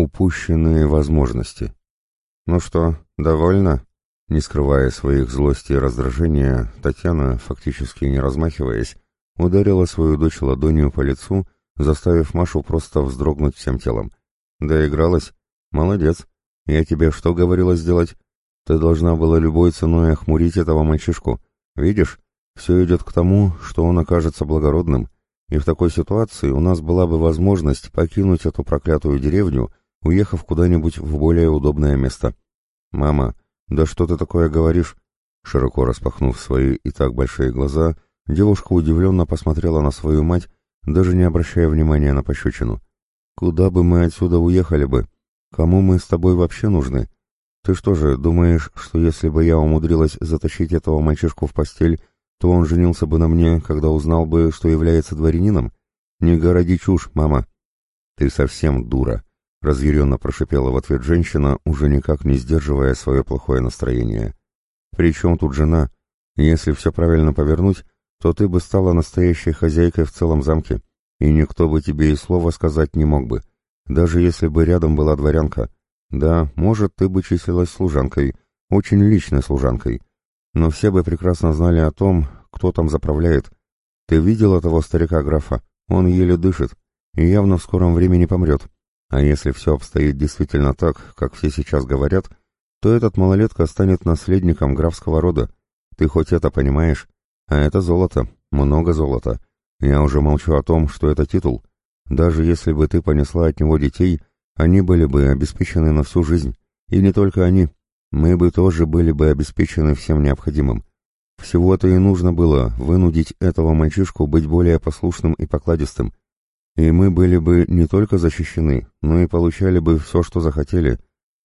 Упущенные возможности. Ну что, довольно? Не скрывая своих злости и раздражения, Татьяна, фактически не размахиваясь, ударила свою дочь ладонью по лицу, заставив Машу просто вздрогнуть всем телом. «Доигралась? Молодец. Я тебе что говорила сделать? Ты должна была любой ценой охмурить этого мальчишку. Видишь, все идет к тому, что он окажется благородным, и в такой ситуации у нас была бы возможность покинуть эту проклятую деревню, уехав куда-нибудь в более удобное место. Мама, да что ты такое говоришь? Широко распахнув свои и так большие глаза, девушка удивленно посмотрела на свою мать, даже не обращая внимания на пощечину. Куда бы мы отсюда уехали бы? Кому мы с тобой вообще нужны? Ты что же, думаешь, что если бы я умудрилась затащить этого мальчишку в постель, то он женился бы на мне, когда узнал бы, что является дворянином? Не городи чушь, мама. Ты совсем дура, разъяренно прошипела в ответ женщина, уже никак не сдерживая свое плохое настроение. При чем тут жена? Если все правильно повернуть, то ты бы стала настоящей хозяйкой в целом замке, и никто бы тебе и слова сказать не мог бы, даже если бы рядом была дворянка. Да, может, ты бы числилась служанкой, очень личной служанкой, но все бы прекрасно знали о том, кто там заправляет. Ты видела того старика-графа? Он еле дышит и явно в скором времени помрет. А если все обстоит действительно так, как все сейчас говорят, то этот малолетка станет наследником графского рода. Ты хоть это понимаешь? А это золото, много золота. Я уже молчу о том, что это титул. Даже если бы ты понесла от него детей, они были бы обеспечены на всю жизнь. И не только они мы бы тоже были бы обеспечены всем необходимым. Всего-то и нужно было вынудить этого мальчишку быть более послушным и покладистым. И мы были бы не только защищены, но и получали бы все, что захотели.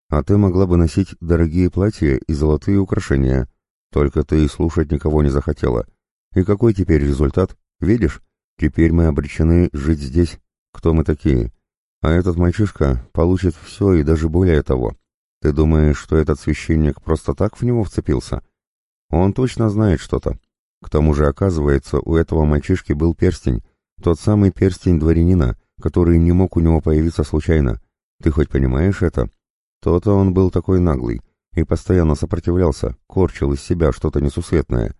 А ты могла бы носить дорогие платья и золотые украшения. Только ты и слушать никого не захотела. И какой теперь результат? Видишь? Теперь мы обречены жить здесь. Кто мы такие? А этот мальчишка получит все и даже более того. Ты думаешь, что этот священник просто так в него вцепился? Он точно знает что-то. К тому же, оказывается, у этого мальчишки был перстень, тот самый перстень дворянина, который не мог у него появиться случайно. Ты хоть понимаешь это? То-то он был такой наглый и постоянно сопротивлялся, корчил из себя что-то несусветное.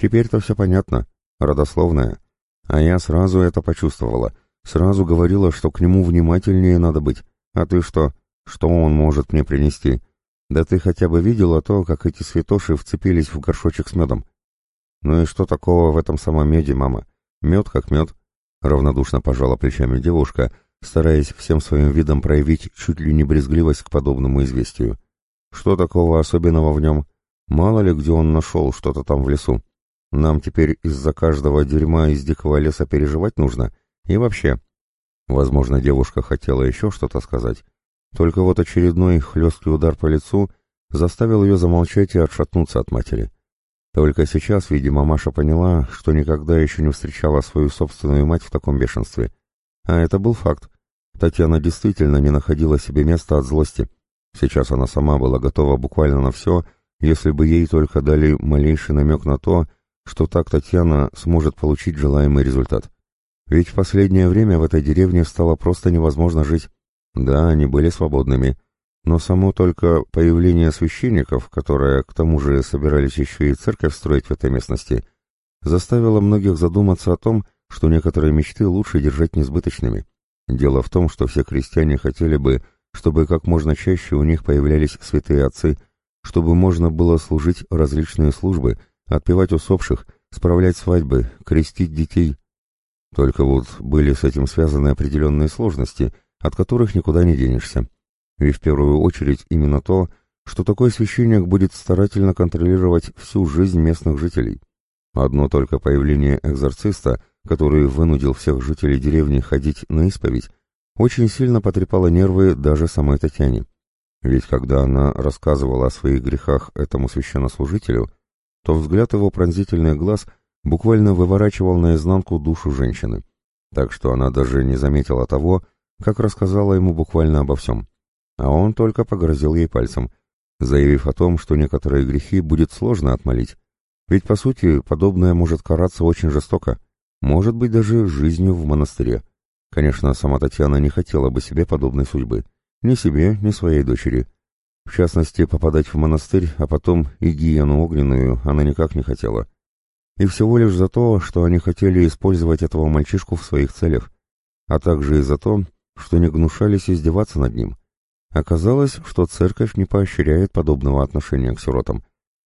Теперь-то все понятно, родословное. А я сразу это почувствовала, сразу говорила, что к нему внимательнее надо быть. А ты что, что он может мне принести? Да ты хотя бы видела то, как эти святоши вцепились в горшочек с медом. Ну и что такого в этом самом меде, мама? Мед как мед. Равнодушно пожала плечами девушка, стараясь всем своим видом проявить чуть ли не брезгливость к подобному известию. Что такого особенного в нем? Мало ли где он нашел что-то там в лесу. Нам теперь из-за каждого дерьма из дикого леса переживать нужно. И вообще... Возможно, девушка хотела еще что-то сказать, только вот очередной хлесткий удар по лицу заставил ее замолчать и отшатнуться от матери. Только сейчас, видимо, Маша поняла, что никогда еще не встречала свою собственную мать в таком бешенстве. А это был факт. Татьяна действительно не находила себе места от злости. Сейчас она сама была готова буквально на все, если бы ей только дали малейший намек на то, что так Татьяна сможет получить желаемый результат. Ведь в последнее время в этой деревне стало просто невозможно жить. Да, они были свободными, но само только появление священников, которые к тому же собирались еще и церковь строить в этой местности, заставило многих задуматься о том, что некоторые мечты лучше держать несбыточными. Дело в том, что все крестьяне хотели бы, чтобы как можно чаще у них появлялись святые отцы, чтобы можно было служить различные службы, отпевать усопших, справлять свадьбы, крестить детей. Только вот были с этим связаны определенные сложности – от которых никуда не денешься. И в первую очередь именно то, что такой священник будет старательно контролировать всю жизнь местных жителей. Одно только появление экзорциста, который вынудил всех жителей деревни ходить на исповедь, очень сильно потрепало нервы даже самой Татьяне. Ведь когда она рассказывала о своих грехах этому священнослужителю, то взгляд его пронзительных глаз буквально выворачивал наизнанку душу женщины. Так что она даже не заметила того, как рассказала ему буквально обо всем. А он только погрозил ей пальцем, заявив о том, что некоторые грехи будет сложно отмолить. Ведь, по сути, подобное может караться очень жестоко, может быть, даже жизнью в монастыре. Конечно, сама Татьяна не хотела бы себе подобной судьбы. ни себе, ни своей дочери. В частности, попадать в монастырь, а потом и гиену огненную она никак не хотела. И всего лишь за то, что они хотели использовать этого мальчишку в своих целях, а также и за то, что не гнушались издеваться над ним. Оказалось, что церковь не поощряет подобного отношения к сиротам.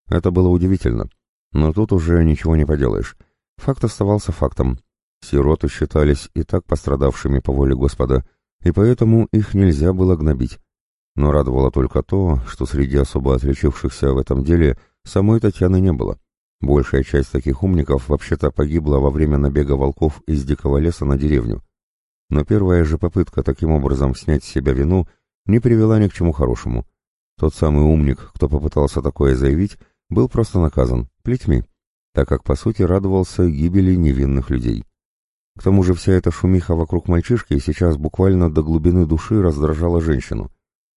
Это было удивительно. Но тут уже ничего не поделаешь. Факт оставался фактом. Сироты считались и так пострадавшими по воле Господа, и поэтому их нельзя было гнобить. Но радовало только то, что среди особо отличившихся в этом деле самой Татьяны не было. Большая часть таких умников вообще-то погибла во время набега волков из дикого леса на деревню. Но первая же попытка таким образом снять с себя вину не привела ни к чему хорошему. Тот самый умник, кто попытался такое заявить, был просто наказан плетьми, так как по сути радовался гибели невинных людей. К тому же вся эта шумиха вокруг мальчишки сейчас буквально до глубины души раздражала женщину,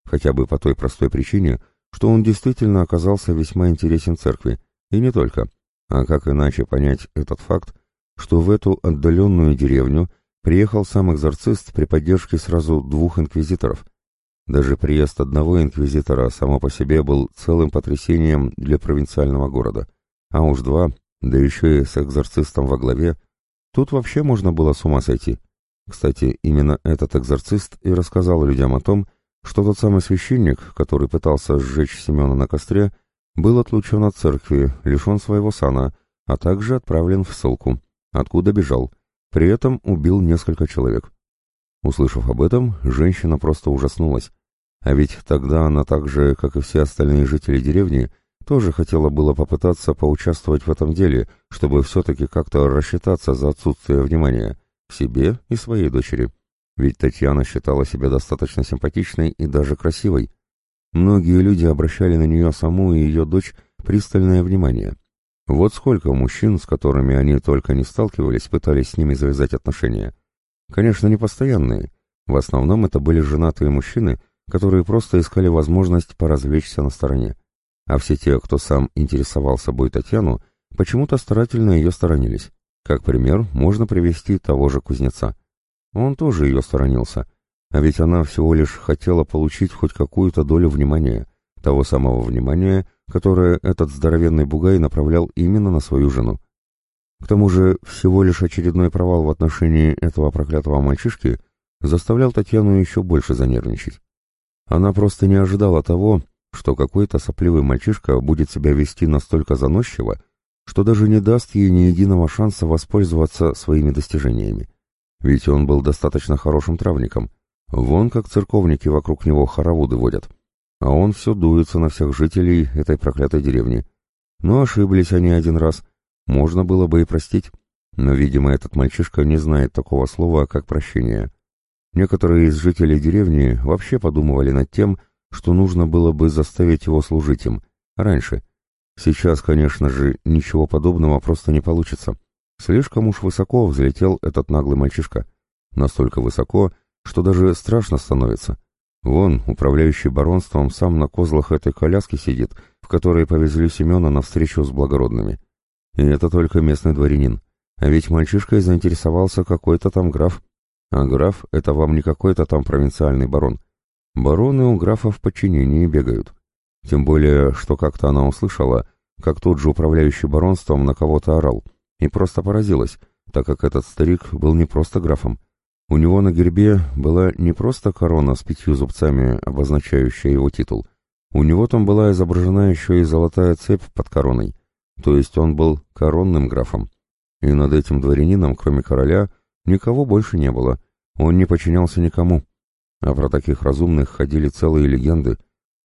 хотя бы по той простой причине, что он действительно оказался весьма интересен церкви, и не только. А как иначе понять этот факт, что в эту отдаленную деревню приехал сам экзорцист при поддержке сразу двух инквизиторов. Даже приезд одного инквизитора само по себе был целым потрясением для провинциального города, а уж два, да еще и с экзорцистом во главе, Тут вообще можно было с ума сойти. Кстати, именно этот экзорцист и рассказал людям о том, что тот самый священник, который пытался сжечь Семена на костре, был отлучен от церкви, лишен своего сана, а также отправлен в ссылку, откуда бежал. При этом убил несколько человек. Услышав об этом, женщина просто ужаснулась. А ведь тогда она так же, как и все остальные жители деревни, тоже хотела было попытаться поучаствовать в этом деле, чтобы все-таки как-то рассчитаться за отсутствие внимания к себе и своей дочери. Ведь Татьяна считала себя достаточно симпатичной и даже красивой. Многие люди обращали на нее саму и ее дочь пристальное внимание. Вот сколько мужчин, с которыми они только не сталкивались, пытались с ними завязать отношения. Конечно, не постоянные. В основном это были женатые мужчины, которые просто искали возможность поразвлечься на стороне а все те, кто сам интересовал собой Татьяну, почему-то старательно ее сторонились. Как пример, можно привести того же кузнеца. Он тоже ее сторонился, а ведь она всего лишь хотела получить хоть какую-то долю внимания, того самого внимания, которое этот здоровенный бугай направлял именно на свою жену. К тому же всего лишь очередной провал в отношении этого проклятого мальчишки заставлял Татьяну еще больше занервничать. Она просто не ожидала того, что какой-то сопливый мальчишка будет себя вести настолько заносчиво, что даже не даст ей ни единого шанса воспользоваться своими достижениями. Ведь он был достаточно хорошим травником. Вон как церковники вокруг него хороводы водят. А он все дуется на всех жителей этой проклятой деревни. Но ошиблись они один раз. Можно было бы и простить. Но, видимо, этот мальчишка не знает такого слова, как прощение. Некоторые из жителей деревни вообще подумывали над тем, что нужно было бы заставить его служить им, раньше. Сейчас, конечно же, ничего подобного просто не получится. Слишком уж высоко взлетел этот наглый мальчишка. Настолько высоко, что даже страшно становится. Вон, управляющий баронством сам на козлах этой коляски сидит, в которой повезли Семена на встречу с благородными. И это только местный дворянин. А ведь мальчишкой заинтересовался какой-то там граф. А граф — это вам не какой-то там провинциальный барон. Бароны у графа в подчинении бегают. Тем более, что как-то она услышала, как тот же управляющий баронством на кого-то орал, и просто поразилась, так как этот старик был не просто графом. У него на гербе была не просто корона с пятью зубцами, обозначающая его титул. У него там была изображена еще и золотая цепь под короной, то есть он был коронным графом. И над этим дворянином, кроме короля, никого больше не было, он не подчинялся никому. А про таких разумных ходили целые легенды.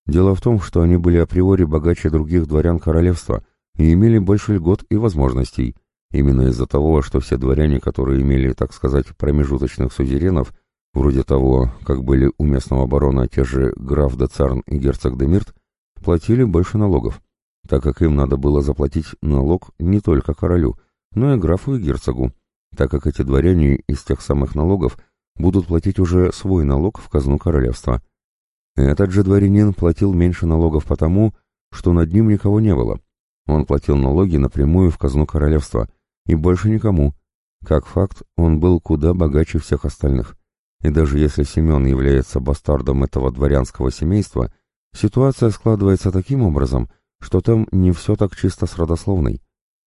Дело в том, что они были априори богаче других дворян королевства и имели больше льгот и возможностей. Именно из-за того, что все дворяне, которые имели, так сказать, промежуточных сузеренов, вроде того, как были у местного барона те же граф де Царн и герцог де Мирт, платили больше налогов, так как им надо было заплатить налог не только королю, но и графу и герцогу, так как эти дворяне из тех самых налогов будут платить уже свой налог в казну королевства. Этот же дворянин платил меньше налогов потому, что над ним никого не было. Он платил налоги напрямую в казну королевства, и больше никому. Как факт, он был куда богаче всех остальных. И даже если Семен является бастардом этого дворянского семейства, ситуация складывается таким образом, что там не все так чисто с родословной.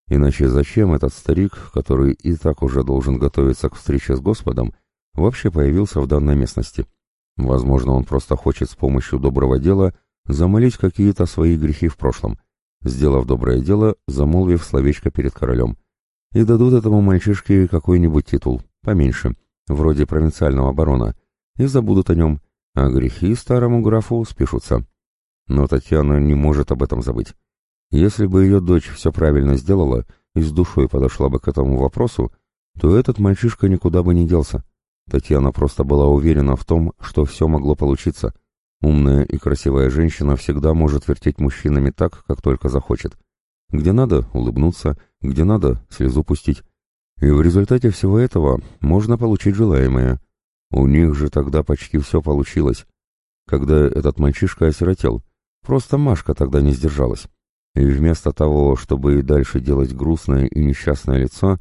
Иначе зачем этот старик, который и так уже должен готовиться к встрече с Господом, вообще появился в данной местности? Возможно, он просто хочет с помощью доброго дела замолить какие-то свои грехи в прошлом, сделав доброе дело, замолвив словечко перед королем. И дадут этому мальчишке какой-нибудь титул, поменьше, вроде провинциального барона, и забудут о нем, а грехи старому графу спишутся. Но Татьяна не может об этом забыть. Если бы ее дочь все правильно сделала и с душой подошла бы к этому вопросу, то этот мальчишка никуда бы не делся. Татьяна просто была уверена в том, что все могло получиться. Умная и красивая женщина всегда может вертеть мужчинами так, как только захочет. Где надо — улыбнуться, где надо — слезу пустить. И в результате всего этого можно получить желаемое. У них же тогда почти все получилось. Когда этот мальчишка осиротел, просто Машка тогда не сдержалась. И вместо того, чтобы и дальше делать грустное и несчастное лицо,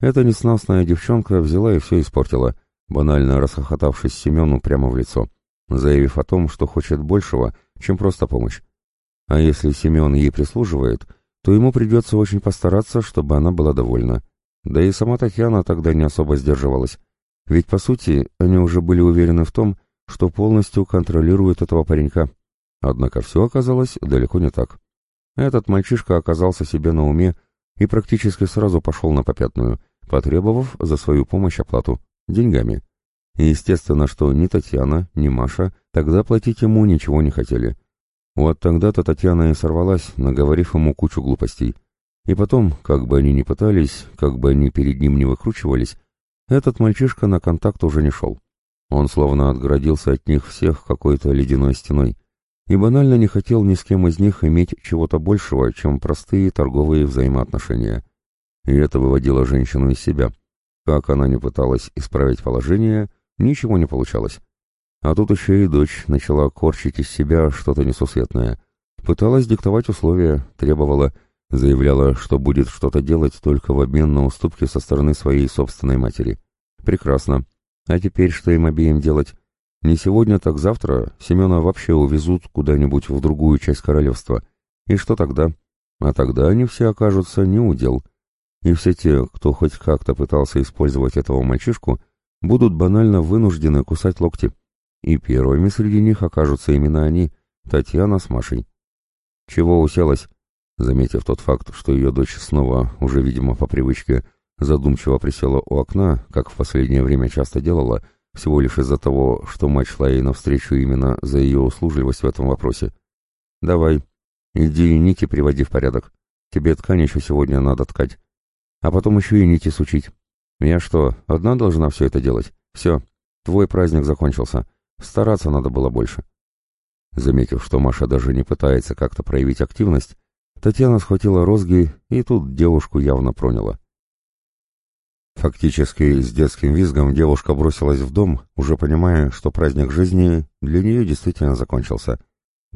эта несносная девчонка взяла и все испортила, банально расхохотавшись Семену прямо в лицо, заявив о том, что хочет большего, чем просто помощь. А если Семен ей прислуживает, то ему придется очень постараться, чтобы она была довольна. Да и сама Татьяна тогда не особо сдерживалась. Ведь, по сути, они уже были уверены в том, что полностью контролируют этого паренька. Однако все оказалось далеко не так. Этот мальчишка оказался себе на уме и практически сразу пошел на попятную, потребовав за свою помощь оплату деньгами. И естественно, что ни Татьяна, ни Маша тогда платить ему ничего не хотели. Вот тогда-то Татьяна и сорвалась, наговорив ему кучу глупостей. И потом, как бы они ни пытались, как бы они перед ним не выкручивались, этот мальчишка на контакт уже не шел. Он словно отгородился от них всех какой-то ледяной стеной и банально не хотел ни с кем из них иметь чего-то большего, чем простые торговые взаимоотношения. И это выводило женщину из себя. Как она не пыталась исправить положение, ничего не получалось. А тут еще и дочь начала корчить из себя что-то несусветное. Пыталась диктовать условия, требовала, заявляла, что будет что-то делать только в обмен на уступки со стороны своей собственной матери. Прекрасно. А теперь что им обеим делать? Не сегодня, так завтра Семена вообще увезут куда-нибудь в другую часть королевства. И что тогда? А тогда они все окажутся не удел. И все те, кто хоть как-то пытался использовать этого мальчишку, будут банально вынуждены кусать локти. И первыми среди них окажутся именно они, Татьяна с Машей. Чего уселась? Заметив тот факт, что ее дочь снова, уже, видимо, по привычке, задумчиво присела у окна, как в последнее время часто делала, — всего лишь из-за того, что мать шла ей навстречу именно за ее услужливость в этом вопросе. «Давай, иди и нити приводи в порядок. Тебе ткань еще сегодня надо ткать. А потом еще и нити сучить. Я что, одна должна все это делать? Все, твой праздник закончился. Стараться надо было больше». Заметив, что Маша даже не пытается как-то проявить активность, Татьяна схватила розги, и тут девушку явно проняла. Фактически с детским визгом девушка бросилась в дом, уже понимая, что праздник жизни для нее действительно закончился.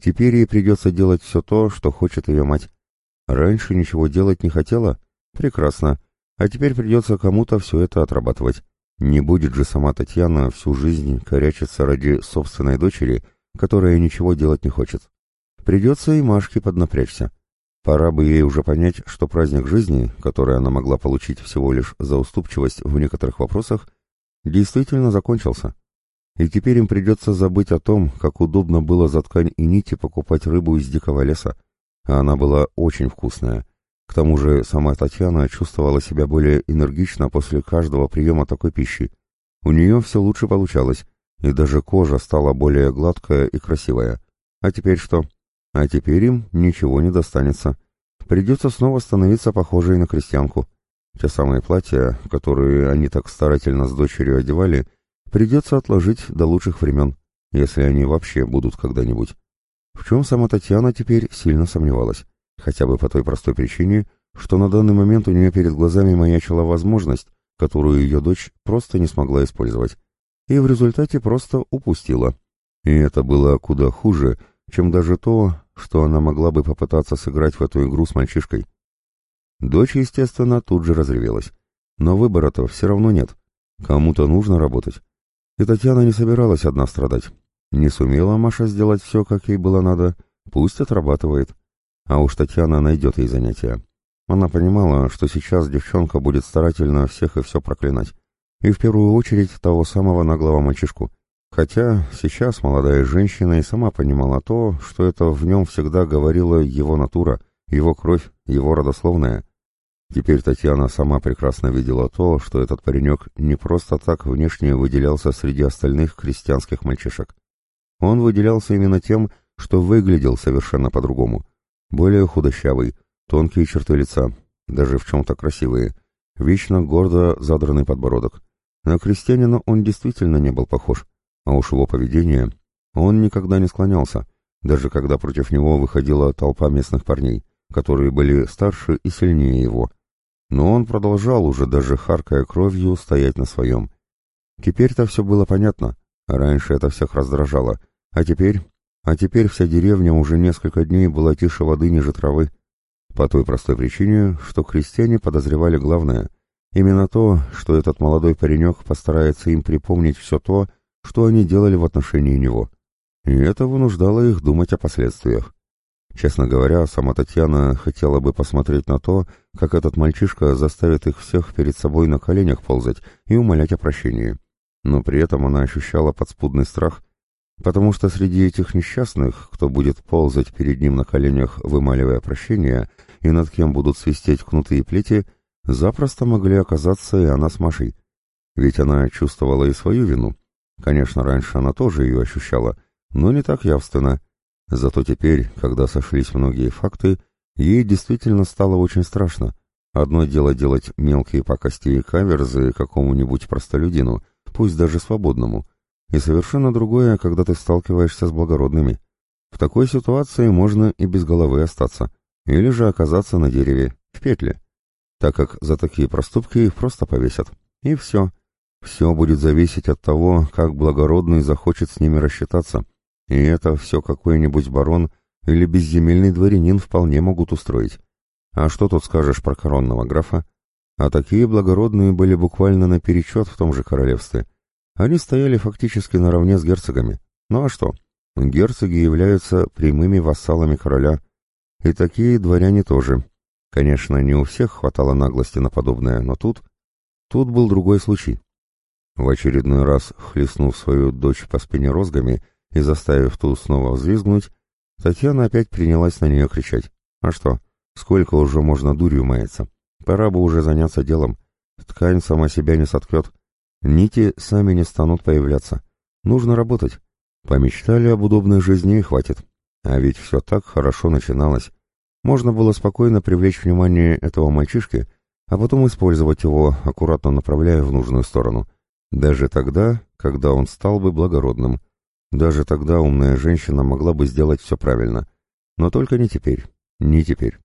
Теперь ей придется делать все то, что хочет ее мать. Раньше ничего делать не хотела? Прекрасно. А теперь придется кому-то все это отрабатывать. Не будет же сама Татьяна всю жизнь корячиться ради собственной дочери, которая ничего делать не хочет. Придется и Машке поднапрячься. Пора бы ей уже понять, что праздник жизни, который она могла получить всего лишь за уступчивость в некоторых вопросах, действительно закончился. И теперь им придется забыть о том, как удобно было за ткань и нити покупать рыбу из дикого леса, а она была очень вкусная. К тому же сама Татьяна чувствовала себя более энергично после каждого приема такой пищи. У нее все лучше получалось, и даже кожа стала более гладкая и красивая. А теперь что? А теперь им ничего не достанется. Придется снова становиться похожей на крестьянку. Те самые платья, которые они так старательно с дочерью одевали, придется отложить до лучших времен, если они вообще будут когда-нибудь. В чем сама Татьяна теперь сильно сомневалась, хотя бы по той простой причине, что на данный момент у нее перед глазами маячила возможность, которую ее дочь просто не смогла использовать, и в результате просто упустила. И это было куда хуже, чем даже то, что она могла бы попытаться сыграть в эту игру с мальчишкой. Дочь, естественно, тут же разревелась. Но выбора-то все равно нет. Кому-то нужно работать. И Татьяна не собиралась одна страдать. Не сумела Маша сделать все, как ей было надо, пусть отрабатывает. А уж Татьяна найдет ей занятия. Она понимала, что сейчас девчонка будет старательно всех и все проклинать. И в первую очередь того самого наглого мальчишку. Хотя сейчас молодая женщина и сама понимала то, что это в нем всегда говорила его натура, его кровь, его родословная. Теперь Татьяна сама прекрасно видела то, что этот паренек не просто так внешне выделялся среди остальных крестьянских мальчишек. Он выделялся именно тем, что выглядел совершенно по-другому. Более худощавый, тонкие черты лица, даже в чем-то красивые, вечно гордо задранный подбородок. На крестьянина он действительно не был похож, а уж его поведение... Он никогда не склонялся, даже когда против него выходила толпа местных парней, которые были старше и сильнее его. Но он продолжал, уже даже харкая кровью, стоять на своем. Теперь-то все было понятно. Раньше это всех раздражало. А теперь... А теперь вся деревня уже несколько дней была тише воды ниже травы. По той простой причине, что крестьяне подозревали главное. Именно то, что этот молодой паренек постарается им припомнить все то, что они делали в отношении него. И это вынуждало их думать о последствиях. Честно говоря, сама Татьяна хотела бы посмотреть на то, как этот мальчишка заставит их всех перед собой на коленях ползать и умолять о прощении. Но при этом она ощущала подспудный страх, потому что среди этих несчастных, кто будет ползать перед ним на коленях, вымаливая прощение, и над кем будут свистеть кнуты и плети, запросто могли оказаться и она с Машей. Ведь она чувствовала и свою вину. Конечно, раньше она тоже ее ощущала, но не так явственно — Зато теперь, когда сошлись многие факты, ей действительно стало очень страшно. Одно дело делать мелкие пакости и каверзы какому-нибудь простолюдину, пусть даже свободному, и совершенно другое, когда ты сталкиваешься с благородными. В такой ситуации можно и без головы остаться, или же оказаться на дереве, в петле, так как за такие проступки их просто повесят. И все. Все будет зависеть от того, как благородный захочет с ними рассчитаться, и это все какой-нибудь барон или безземельный дворянин вполне могут устроить. А что тут скажешь про коронного графа? А такие благородные были буквально наперечет в том же королевстве. Они стояли фактически наравне с герцогами. Ну а что? Герцоги являются прямыми вассалами короля. И такие дворяне тоже. Конечно, не у всех хватало наглости на подобное, но тут... Тут был другой случай. В очередной раз, хлестнув свою дочь по спине розгами, и заставив ту снова взвизгнуть, Татьяна опять принялась на нее кричать. «А что? Сколько уже можно дурью маяться? Пора бы уже заняться делом. Ткань сама себя не соткет. Нити сами не станут появляться. Нужно работать. Помечтали об удобной жизни и хватит. А ведь все так хорошо начиналось. Можно было спокойно привлечь внимание этого мальчишки, а потом использовать его, аккуратно направляя в нужную сторону. Даже тогда, когда он стал бы благородным. Даже тогда умная женщина могла бы сделать все правильно. Но только не теперь. Не теперь.